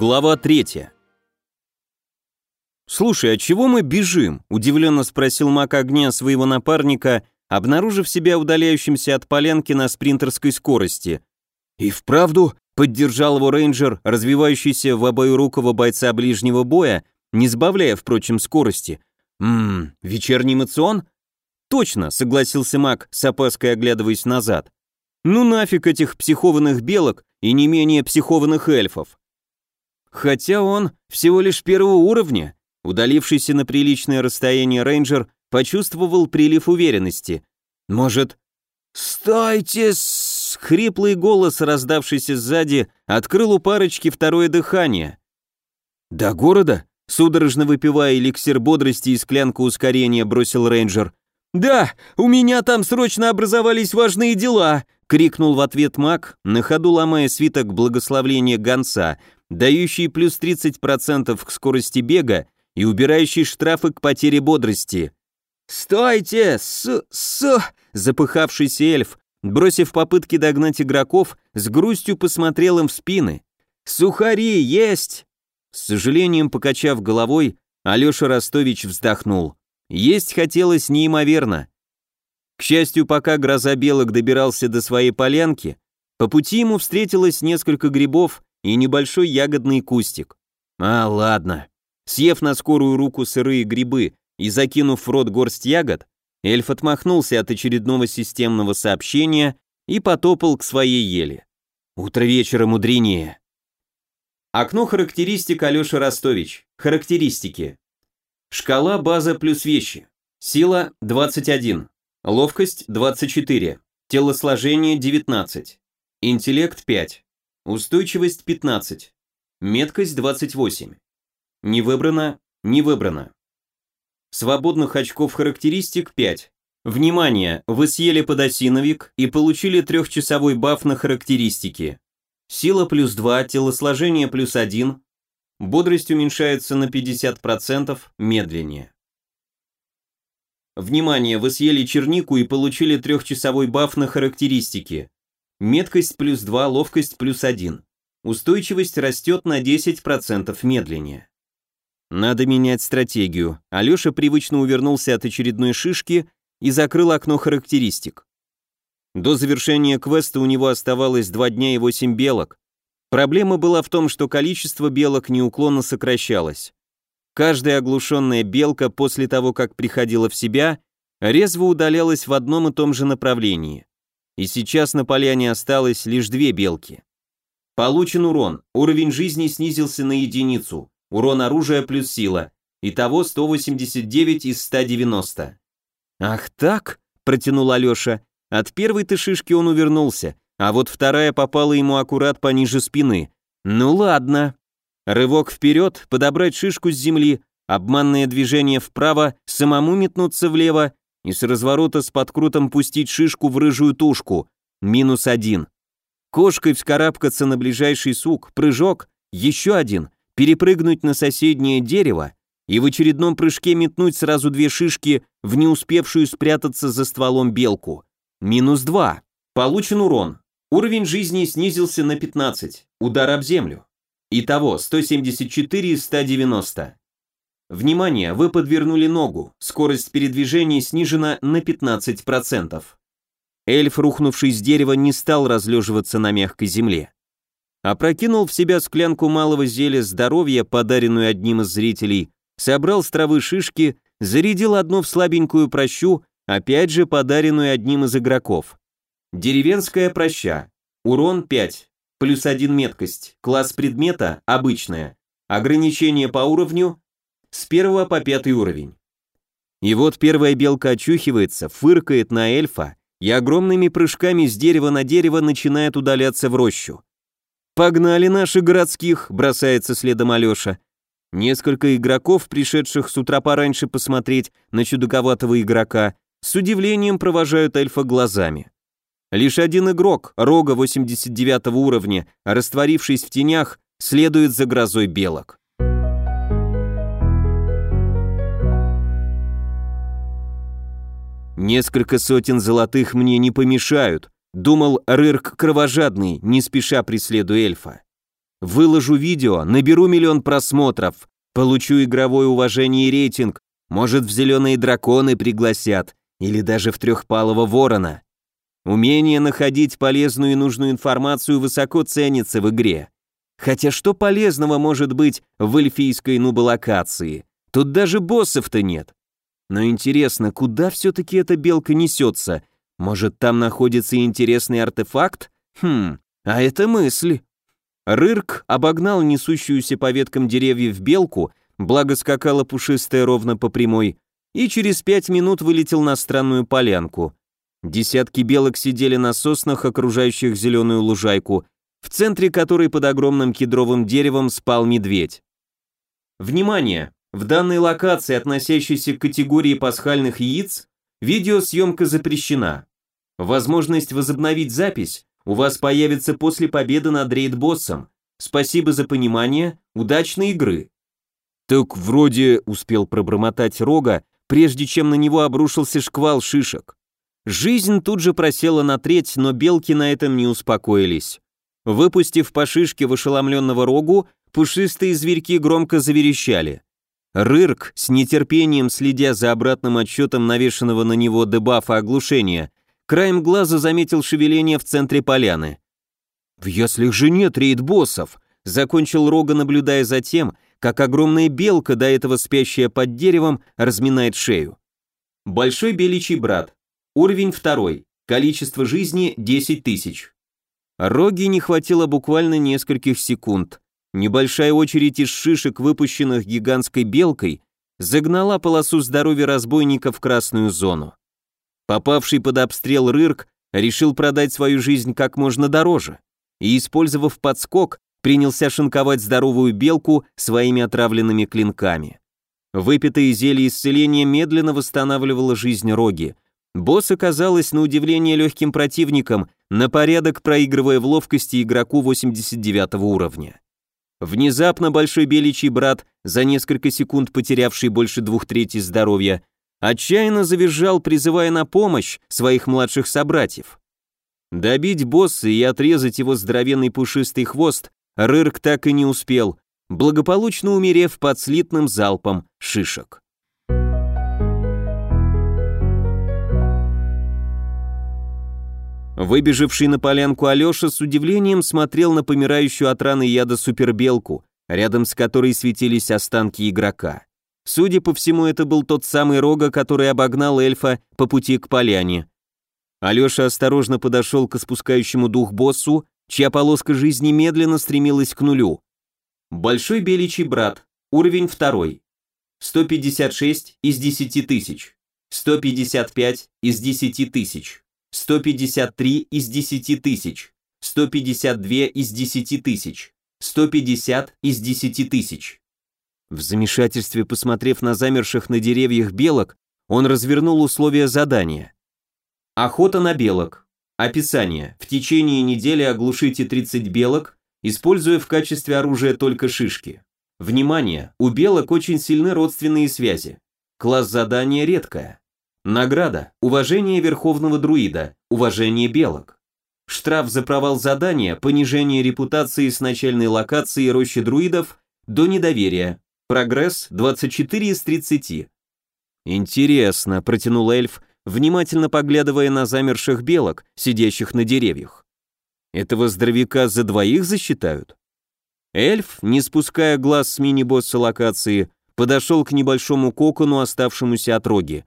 Глава 3. «Слушай, а чего мы бежим?» – удивленно спросил маг огня своего напарника, обнаружив себя удаляющимся от полянки на спринтерской скорости. «И вправду?» – поддержал его рейнджер, развивающийся в обоюрукого бойца ближнего боя, не сбавляя, впрочем, скорости. «Ммм, вечерний мацион?» «Точно», — согласился маг, с опаской оглядываясь назад. «Ну нафиг этих психованных белок и не менее психованных эльфов. Хотя он всего лишь первого уровня, удалившийся на приличное расстояние рейнджер почувствовал прилив уверенности. Может... «Стойте!» Хриплый голос, раздавшийся сзади, открыл у парочки второе дыхание. «До города?» Судорожно выпивая эликсир бодрости и склянку ускорения, бросил рейнджер. «Да, у меня там срочно образовались важные дела!» — крикнул в ответ маг, на ходу ломая свиток благословления гонца, дающий плюс 30% к скорости бега и убирающий штрафы к потере бодрости. «Стойте! С... с...» Запыхавшийся эльф, бросив попытки догнать игроков, с грустью посмотрел им в спины. «Сухари есть!» С сожалением покачав головой, Алеша Ростович вздохнул. Есть хотелось неимоверно. К счастью, пока гроза белок добирался до своей полянки, по пути ему встретилось несколько грибов и небольшой ягодный кустик. А, ладно. Съев на скорую руку сырые грибы и закинув в рот горсть ягод, эльф отмахнулся от очередного системного сообщения и потопал к своей еле. Утро вечера мудренее. Окно характеристик Алеша Ростович. Характеристики. Шкала база плюс вещи. Сила 21. Ловкость 24. Телосложение 19. Интеллект 5. Устойчивость 15. Меткость 28. Не выбрано, не выбрано. Свободных очков характеристик 5. Внимание, вы съели подосиновик и получили трехчасовой баф на характеристики. Сила плюс 2, телосложение плюс 1, бодрость уменьшается на 50% медленнее. Внимание, вы съели чернику и получили трехчасовой баф на характеристики. Меткость плюс 2, ловкость плюс 1. Устойчивость растет на 10% медленнее. Надо менять стратегию. Алеша привычно увернулся от очередной шишки и закрыл окно характеристик. До завершения квеста у него оставалось 2 дня и 8 белок. Проблема была в том, что количество белок неуклонно сокращалось. Каждая оглушенная белка после того, как приходила в себя, резво удалялась в одном и том же направлении. И сейчас на поляне осталось лишь две белки. Получен урон. Уровень жизни снизился на единицу. Урон оружия плюс сила. Итого 189 из 190. «Ах так?» – протянул Алеша. От первой-то шишки он увернулся, а вот вторая попала ему аккурат пониже спины. Ну ладно. Рывок вперед, подобрать шишку с земли, обманное движение вправо, самому метнуться влево и с разворота с подкрутом пустить шишку в рыжую тушку. Минус один. Кошкой вскарабкаться на ближайший сук, прыжок, еще один, перепрыгнуть на соседнее дерево и в очередном прыжке метнуть сразу две шишки в не успевшую спрятаться за стволом белку. Минус 2. Получен урон. Уровень жизни снизился на 15. Удар об землю. Итого 174 из 190. Внимание, вы подвернули ногу. Скорость передвижения снижена на 15%. Эльф, рухнувший с дерева, не стал разлеживаться на мягкой земле. Опрокинул в себя склянку малого зелья здоровья, подаренную одним из зрителей, собрал с травы шишки, зарядил одну в слабенькую прощу опять же подаренную одним из игроков. Деревенская проща. Урон 5, плюс 1 меткость, класс предмета обычная, ограничение по уровню с 1 по 5 уровень. И вот первая белка очухивается, фыркает на эльфа и огромными прыжками с дерева на дерево начинает удаляться в рощу. «Погнали наши городских!» – бросается следом Алеша. Несколько игроков, пришедших с утра пораньше посмотреть на чудаковатого игрока, с удивлением провожают эльфа глазами. Лишь один игрок, Рога 89 уровня, растворившись в тенях, следует за грозой белок. Несколько сотен золотых мне не помешают, думал Рырк кровожадный, не спеша преследуя эльфа. Выложу видео, наберу миллион просмотров, получу игровое уважение и рейтинг, может, в зеленые драконы пригласят, или даже в трехпалого ворона. Умение находить полезную и нужную информацию высоко ценится в игре. Хотя что полезного может быть в эльфийской нуболокации? Тут даже боссов-то нет. Но интересно, куда все-таки эта белка несется? Может, там находится интересный артефакт? Хм, а это мысль. Рырк обогнал несущуюся по веткам деревьев белку, благо скакала пушистая ровно по прямой, и через пять минут вылетел на странную полянку. Десятки белок сидели на соснах, окружающих зеленую лужайку, в центре которой под огромным кедровым деревом спал медведь. Внимание! В данной локации, относящейся к категории пасхальных яиц, видеосъемка запрещена. Возможность возобновить запись у вас появится после победы над рейд-боссом. Спасибо за понимание, удачной игры. Так вроде успел пробормотать Рога, прежде чем на него обрушился шквал шишек. Жизнь тут же просела на треть, но белки на этом не успокоились. Выпустив по шишке в ошеломленного Рогу, пушистые зверьки громко заверещали. Рырк, с нетерпением следя за обратным отчетом навешенного на него дебафа оглушения, краем глаза заметил шевеление в центре поляны. «В яслях же нет рейд-боссов», — закончил Рога, наблюдая за тем, как огромная белка, до этого спящая под деревом, разминает шею. Большой беличий брат. Уровень второй. Количество жизни 10 тысяч. Роги не хватило буквально нескольких секунд. Небольшая очередь из шишек, выпущенных гигантской белкой, загнала полосу здоровья разбойника в красную зону. Попавший под обстрел Рырк решил продать свою жизнь как можно дороже и, использовав подскок, принялся шинковать здоровую белку своими отравленными клинками. Выпитое зелье исцеления медленно восстанавливало жизнь Роги, Босс оказалась на удивление легким противником, на порядок проигрывая в ловкости игроку 89 уровня. Внезапно большой беличий брат, за несколько секунд потерявший больше двух третей здоровья, отчаянно завизжал, призывая на помощь своих младших собратьев. Добить босса и отрезать его здоровенный пушистый хвост Рырк так и не успел, благополучно умерев под слитным залпом шишек. Выбежавший на полянку Алеша с удивлением смотрел на помирающую от раны яда супербелку, рядом с которой светились останки игрока. Судя по всему, это был тот самый Рога, который обогнал эльфа по пути к поляне. Алеша осторожно подошел к спускающему дух боссу, чья полоска жизни медленно стремилась к нулю. Большой беличий брат, уровень второй. 156 из 10 тысяч. 155 из 10 тысяч. 153 из 10 тысяч, 152 из 10 тысяч, 150 из 10 тысяч. В замешательстве, посмотрев на замерших на деревьях белок, он развернул условия задания. Охота на белок. Описание. В течение недели оглушите 30 белок, используя в качестве оружия только шишки. Внимание! У белок очень сильны родственные связи. Класс задания редкое. Награда. Уважение Верховного Друида. Уважение белок. Штраф за провал задания, понижение репутации с начальной локации рощи друидов до недоверия. Прогресс 24 из 30. Интересно, протянул эльф, внимательно поглядывая на замерших белок, сидящих на деревьях. Этого здоровяка за двоих засчитают? Эльф, не спуская глаз с мини-босса локации, подошел к небольшому кокону, оставшемуся от роги.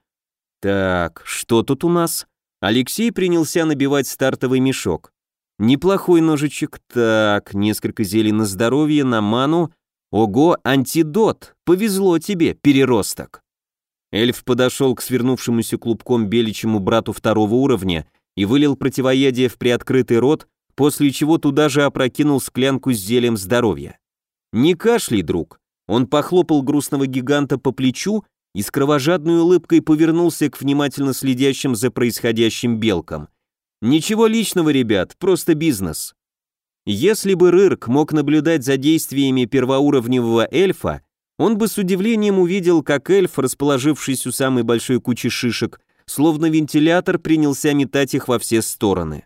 Так, что тут у нас? Алексей принялся набивать стартовый мешок. Неплохой ножичек. Так, несколько зелий на здоровье, на ману. Ого, антидот. Повезло тебе, переросток. Эльф подошел к свернувшемуся клубком беличьему брату второго уровня и вылил противоядие в приоткрытый рот, после чего туда же опрокинул склянку с зельем здоровья. «Не кашляй, друг!» Он похлопал грустного гиганта по плечу и с кровожадной улыбкой повернулся к внимательно следящим за происходящим белкам. «Ничего личного, ребят, просто бизнес». Если бы Рырк мог наблюдать за действиями первоуровневого эльфа, он бы с удивлением увидел, как эльф, расположившись у самой большой кучи шишек, словно вентилятор принялся метать их во все стороны.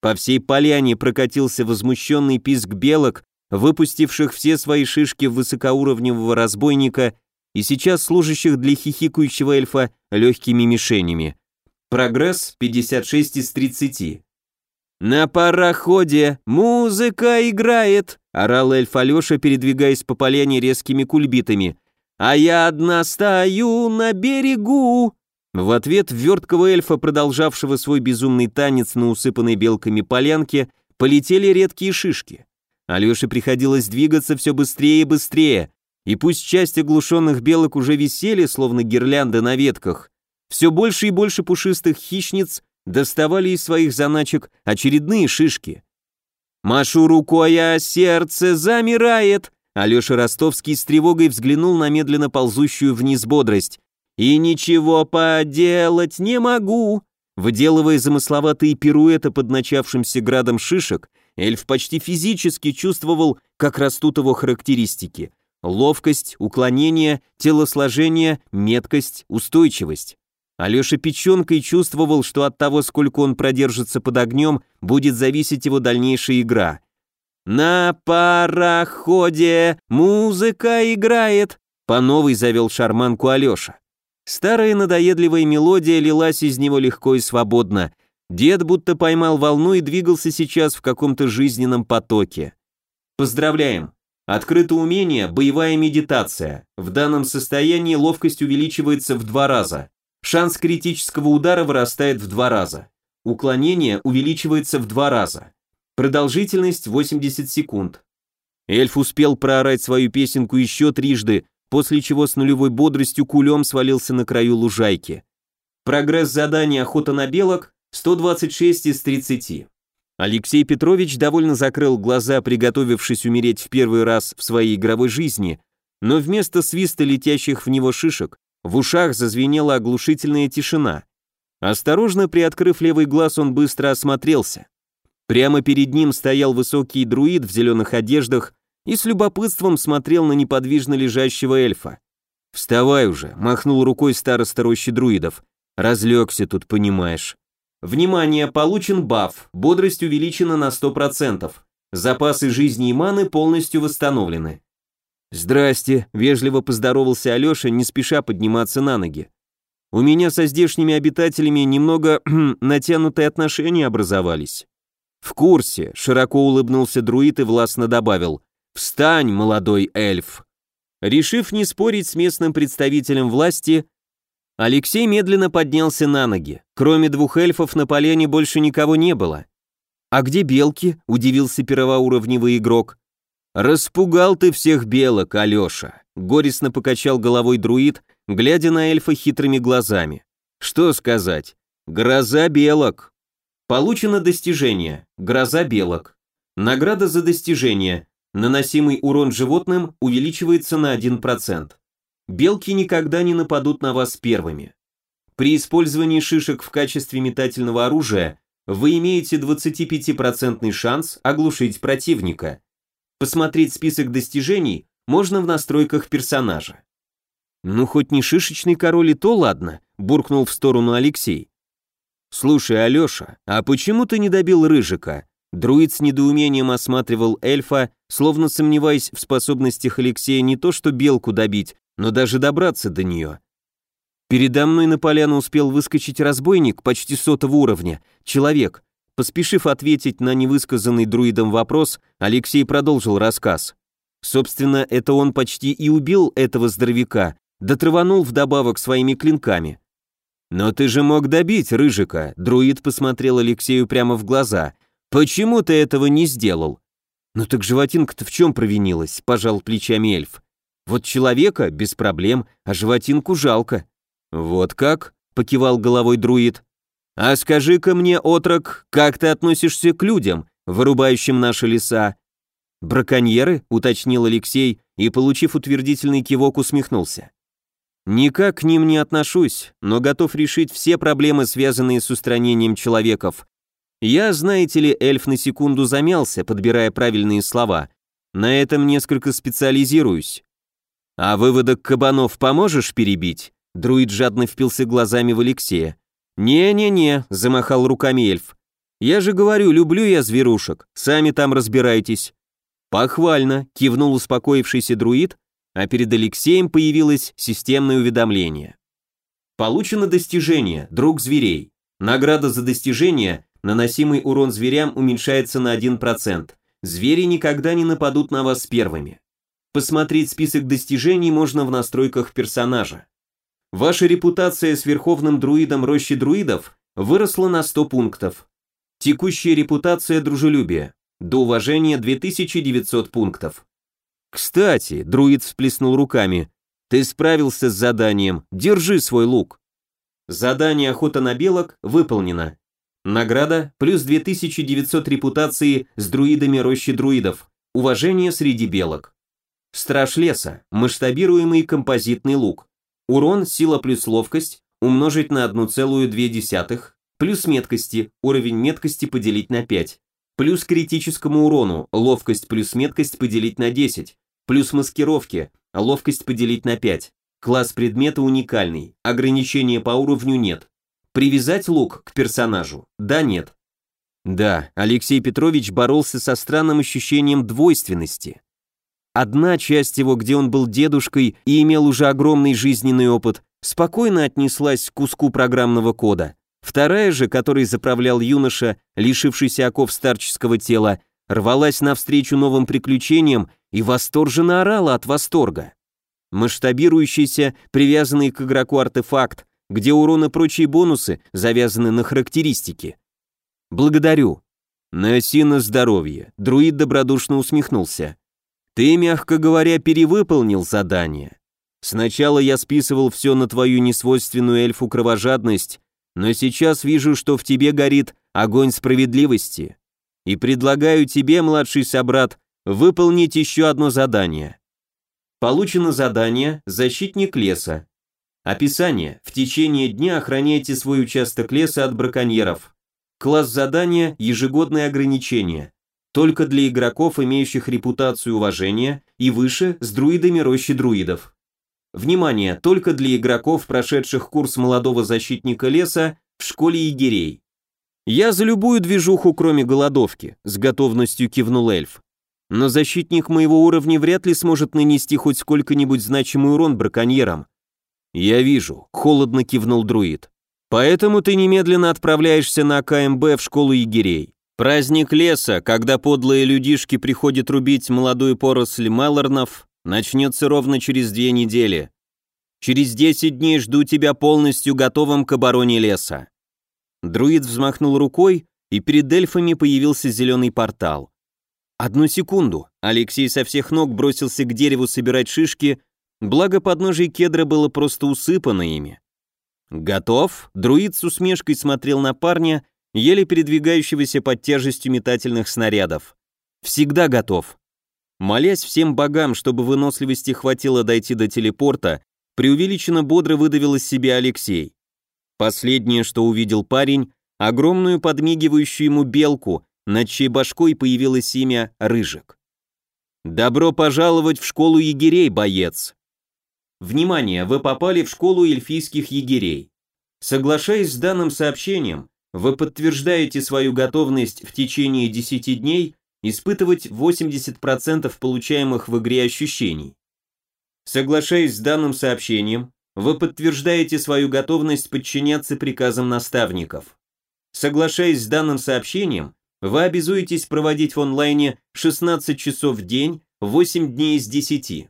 По всей поляне прокатился возмущенный писк белок, выпустивших все свои шишки в высокоуровневого разбойника и сейчас служащих для хихикающего эльфа легкими мишенями. Прогресс 56 из 30. «На пароходе музыка играет!» — орал эльф Алеша, передвигаясь по поляне резкими кульбитами. «А я одна стою на берегу!» В ответ верткого эльфа, продолжавшего свой безумный танец на усыпанной белками полянке, полетели редкие шишки. Алёше приходилось двигаться все быстрее и быстрее, и пусть часть оглушенных белок уже висели, словно гирлянды на ветках, все больше и больше пушистых хищниц доставали из своих заначек очередные шишки. «Машу рукой, а сердце замирает!» Алеша Ростовский с тревогой взглянул на медленно ползущую вниз бодрость. «И ничего поделать не могу!» Выделывая замысловатые пируэты под начавшимся градом шишек, эльф почти физически чувствовал, как растут его характеристики. Ловкость, уклонение, телосложение, меткость, устойчивость. Алеша печенкой чувствовал, что от того, сколько он продержится под огнем, будет зависеть его дальнейшая игра. «На пароходе музыка играет», — по новой завел шарманку Алеша. Старая надоедливая мелодия лилась из него легко и свободно. Дед будто поймал волну и двигался сейчас в каком-то жизненном потоке. Поздравляем! Открыто умение «Боевая медитация». В данном состоянии ловкость увеличивается в два раза. Шанс критического удара вырастает в два раза. Уклонение увеличивается в два раза. Продолжительность 80 секунд. Эльф успел проорать свою песенку еще трижды, после чего с нулевой бодростью кулем свалился на краю лужайки. Прогресс задания «Охота на белок» 126 из 30. Алексей Петрович довольно закрыл глаза, приготовившись умереть в первый раз в своей игровой жизни, но вместо свиста летящих в него шишек в ушах зазвенела оглушительная тишина. Осторожно приоткрыв левый глаз, он быстро осмотрелся. Прямо перед ним стоял высокий друид в зеленых одеждах и с любопытством смотрел на неподвижно лежащего эльфа. «Вставай уже», — махнул рукой староста рощи друидов. «Разлегся тут, понимаешь». Внимание, получен баф, бодрость увеличена на 100%. Запасы жизни и маны полностью восстановлены. «Здрасте», — вежливо поздоровался Алёша, не спеша подниматься на ноги. «У меня со здешними обитателями немного натянутые отношения образовались». «В курсе», — широко улыбнулся друид и властно добавил. «Встань, молодой эльф». Решив не спорить с местным представителем власти, Алексей медленно поднялся на ноги. Кроме двух эльфов на поляне больше никого не было. «А где белки?» — удивился первоуровневый игрок. «Распугал ты всех белок, Алеша», — горестно покачал головой друид, глядя на эльфа хитрыми глазами. «Что сказать? Гроза белок». Получено достижение «Гроза белок». Награда за достижение. Наносимый урон животным увеличивается на 1%. Белки никогда не нападут на вас первыми. При использовании шишек в качестве метательного оружия вы имеете 25% шанс оглушить противника. Посмотреть список достижений можно в настройках персонажа. «Ну, хоть не шишечный король и то ладно», — буркнул в сторону Алексей. «Слушай, Алеша, а почему ты не добил Рыжика?» Друид с недоумением осматривал эльфа, словно сомневаясь в способностях Алексея не то что белку добить, но даже добраться до нее. Передо мной на поляну успел выскочить разбойник почти сотого уровня, человек, Поспешив ответить на невысказанный друидом вопрос, Алексей продолжил рассказ. Собственно, это он почти и убил этого здоровяка, да траванул вдобавок своими клинками. «Но ты же мог добить Рыжика», — друид посмотрел Алексею прямо в глаза. «Почему ты этого не сделал?» «Ну так животинка-то в чем провинилась?» — пожал плечами эльф. «Вот человека без проблем, а животинку жалко». «Вот как?» — покивал головой друид. «А скажи-ка мне, отрок, как ты относишься к людям, вырубающим наши леса?» «Браконьеры?» — уточнил Алексей и, получив утвердительный кивок, усмехнулся. «Никак к ним не отношусь, но готов решить все проблемы, связанные с устранением человеков. Я, знаете ли, эльф на секунду замялся, подбирая правильные слова. На этом несколько специализируюсь. А выводок кабанов поможешь перебить?» Друид жадно впился глазами в Алексея. «Не-не-не», — замахал руками эльф. «Я же говорю, люблю я зверушек, сами там разбирайтесь». Похвально, кивнул успокоившийся друид, а перед Алексеем появилось системное уведомление. Получено достижение, друг зверей. Награда за достижение, наносимый урон зверям уменьшается на 1%. Звери никогда не нападут на вас первыми. Посмотреть список достижений можно в настройках персонажа. Ваша репутация с верховным друидом рощи друидов выросла на 100 пунктов. Текущая репутация дружелюбия. До уважения 2900 пунктов. Кстати, друид всплеснул руками. Ты справился с заданием, держи свой лук. Задание охота на белок выполнено. Награда плюс 2900 репутации с друидами рощи друидов. Уважение среди белок. Страж леса. Масштабируемый композитный лук. Урон, сила плюс ловкость умножить на 1,2, плюс меткости, уровень меткости поделить на 5, плюс критическому урону, ловкость плюс меткость поделить на 10, плюс маскировки, ловкость поделить на 5. Класс предмета уникальный, ограничения по уровню нет. Привязать лук к персонажу? Да, нет. Да, Алексей Петрович боролся со странным ощущением двойственности. Одна часть его, где он был дедушкой и имел уже огромный жизненный опыт, спокойно отнеслась к куску программного кода. Вторая же, которой заправлял юноша, лишившийся оков старческого тела, рвалась навстречу новым приключениям и восторженно орала от восторга. Масштабирующийся, привязанный к игроку артефакт, где урон и прочие бонусы завязаны на характеристики. Благодарю. Носи на здоровье. Друид добродушно усмехнулся. Ты, мягко говоря, перевыполнил задание. Сначала я списывал все на твою несвойственную эльфу кровожадность, но сейчас вижу, что в тебе горит огонь справедливости. И предлагаю тебе, младший собрат, выполнить еще одно задание. Получено задание «Защитник леса». Описание. В течение дня охраняйте свой участок леса от браконьеров. Класс задания «Ежегодные ограничения» только для игроков, имеющих репутацию уважения, и выше с друидами рощи друидов. Внимание, только для игроков, прошедших курс молодого защитника леса в школе егерей. Я за любую движуху, кроме голодовки, с готовностью кивнул эльф. Но защитник моего уровня вряд ли сможет нанести хоть сколько-нибудь значимый урон браконьерам. Я вижу, холодно кивнул друид. Поэтому ты немедленно отправляешься на КМБ в школу егерей. Праздник леса, когда подлые людишки приходят рубить молодую поросль Мелорнов, начнется ровно через две недели. Через десять дней жду тебя полностью готовым к обороне леса. Друид взмахнул рукой, и перед эльфами появился зеленый портал. Одну секунду, Алексей со всех ног бросился к дереву собирать шишки, благо подножие кедра было просто усыпано ими. «Готов?» Друид с усмешкой смотрел на парня, еле передвигающегося под тяжестью метательных снарядов. Всегда готов. Молясь всем богам, чтобы выносливости хватило дойти до телепорта, преувеличенно бодро выдавил из себя Алексей. Последнее, что увидел парень, огромную подмигивающую ему белку, над чьей башкой появилось имя Рыжик. «Добро пожаловать в школу егерей, боец!» Внимание, вы попали в школу эльфийских егерей. Соглашаясь с данным сообщением, вы подтверждаете свою готовность в течение 10 дней испытывать 80% получаемых в игре ощущений. Соглашаясь с данным сообщением, вы подтверждаете свою готовность подчиняться приказам наставников. Соглашаясь с данным сообщением, вы обязуетесь проводить в онлайне 16 часов в день, 8 дней из 10.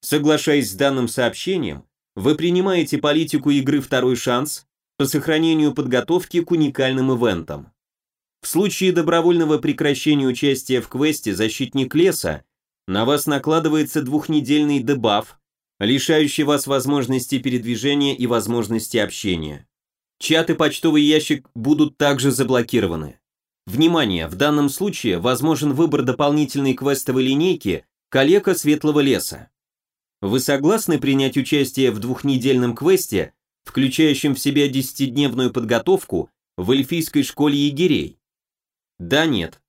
Соглашаясь с данным сообщением, вы принимаете политику игры «Второй шанс», по сохранению подготовки к уникальным ивентам. В случае добровольного прекращения участия в квесте «Защитник леса» на вас накладывается двухнедельный дебаф, лишающий вас возможности передвижения и возможности общения. Чат и почтовый ящик будут также заблокированы. Внимание, в данном случае возможен выбор дополнительной квестовой линейки «Калека Светлого леса». Вы согласны принять участие в двухнедельном квесте включающим в себя десятидневную подготовку в эльфийской школе егерей? Да, нет.